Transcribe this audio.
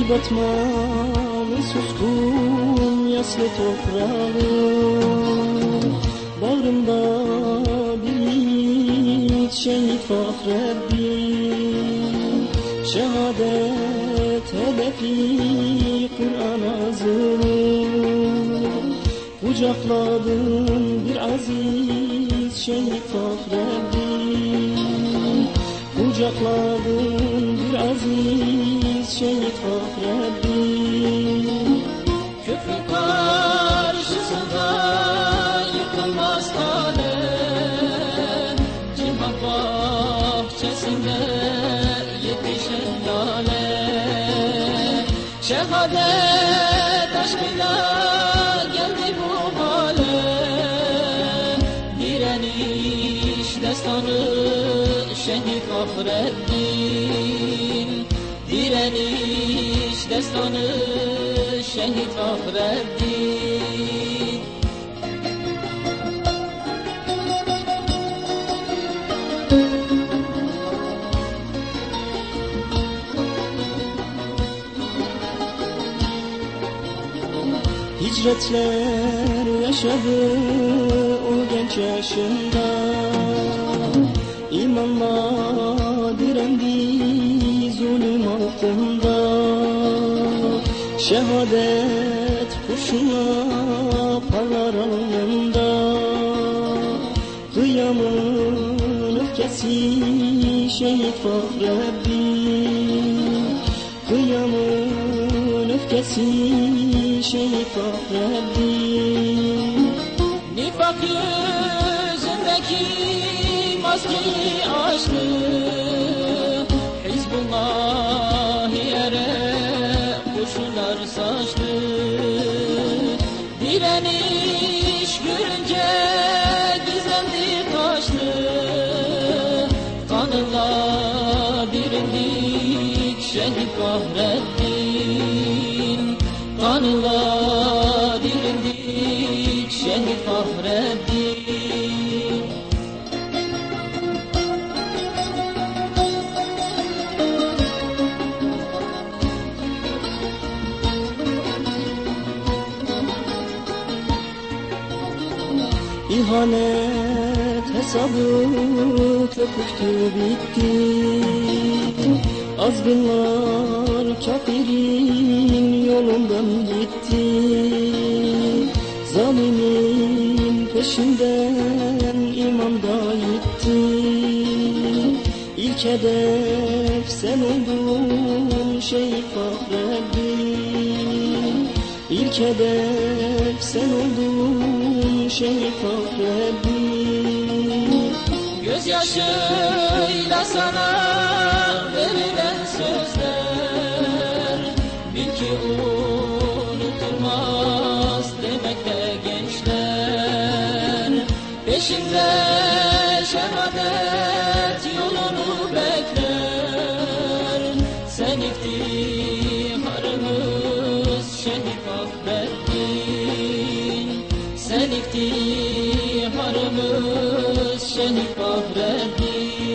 batmalı suskun yaslı toprağım. Bağrımda bir şehit Fahreddin Şehadet hedefi Kur'an azını Kucakladım bir aziz şehit Fahreddin Kucakladım bir aziz şehit Fahreddin Küfür karşısında yıkılmaz kale Cihan bahçesinde yetişen lale. Şehadet aşkıyla geldi bu hale Direniş destanı şehit Fahreddin Direniş destanı şehit Fahreddin Hicretler yaşadı o genç yaşında İmanla direndi zulüm altında Şehadet kurşuna parlar alnında Kıyamın öfkesi şehit Fahreddin Kıyamın öfkesi şehit Fahreddin Nifak yüzündeki maskeyi açtı Hizbullah yere kurşunlar saçtı Direniş görünce gizlendi kaçtı Kanınla dirildik şehit Fahreddin Kanınla İhanet hesabı köpüktü bitti. Azgınlar kafirin yolundan gitti. Zalimin peşinden iman da gitti. İlk hedef sen oldun şehit Fahreddin İlk hedef sen oldun şehit Fahreddin Gözyaşıyla sana verilen sözler Bil ki unutulmaz demekte gençler. Peşinde şehadet yolunu bekler. Sen iftiharımız şehit Senikti harımız şenlik bahreddin